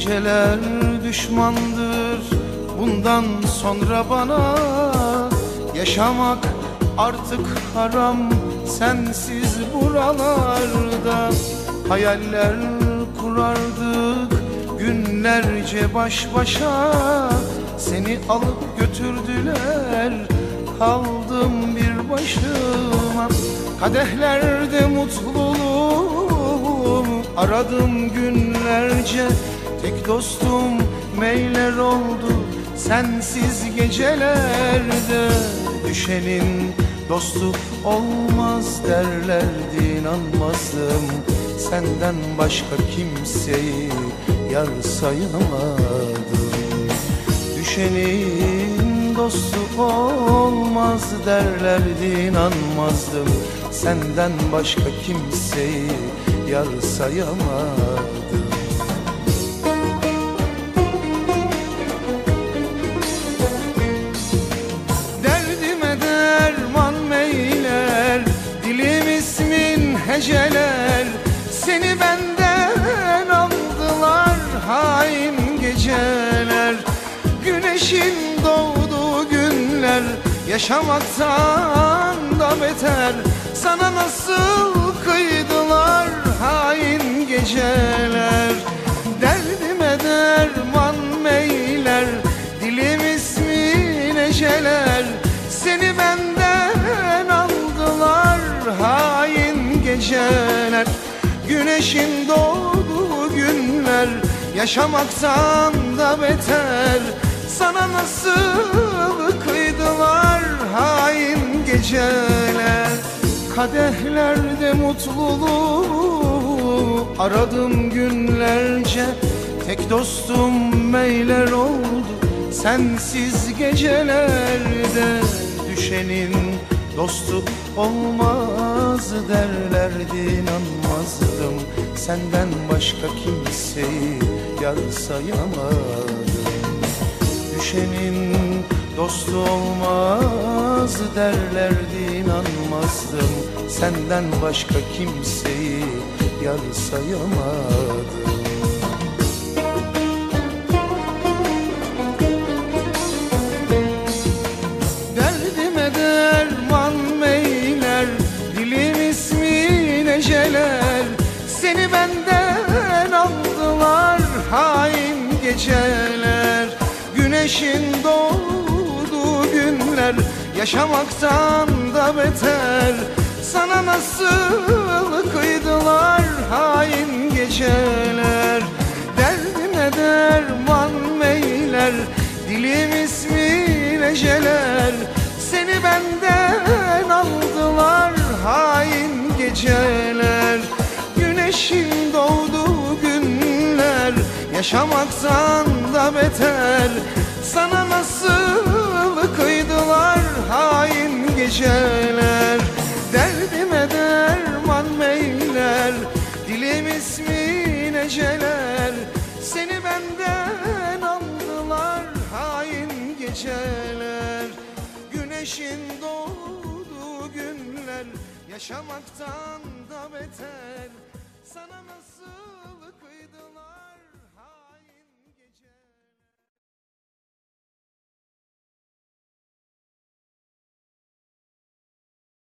Geceler düşmandır. Bundan sonra bana Yaşamak artık haram. Sensiz buralarda Hayaller kurardık. Günlerce baş başa Seni alıp götürdüler. Kaldım bir başıma. Kadehlerde mutluluğum. Aradım günlerce Tek dostum meyler oldu sensiz gecelerde. Düşenin dostu olmaz derlerdi inanmazdım. Senden başka kimseyi yar sayamadım. Düşenin dostu olmaz derlerdi inanmazdım. Senden başka kimseyi yar sayamadım ismin heceler Seni benden aldılar hain geceler. Güneşin doğduğu günler Yaşamaktan da beter. Sana nasıl kıydılar hain geceler? Derdime derman meyler Dilim ismin eceler. Seni benden geceler. Güneşin doğduğu günler Yaşamaktan da beter. Sana nasıl kıydılar hain geceler? Kadehlerde mutluluğu aradım günlerce. Tek dostum meyler oldu sensiz gecelerde. Düşenin dostu olmaz derlerdi inanmazdım. Senden başka kimseyi yar sayamadım Düşenin dostu olmaz derlerdi inanmazdım. Senden başka kimseyi yar sayamadım geceler Güneşin doğduğu günler Yaşamaktan da beter. Sana nasıl kıydılar hain geceler? Derdime derman meyler Dilim ismin eceler. Seni benden aldılar hain geceler Yaşamaktan da beter. Sana nasıl kıydılar hain geceler? Derdime derman meyler Dilim ismin eceler. Seni benden aldılar hain geceler. Güneşin doğu Yaşamaktan da beter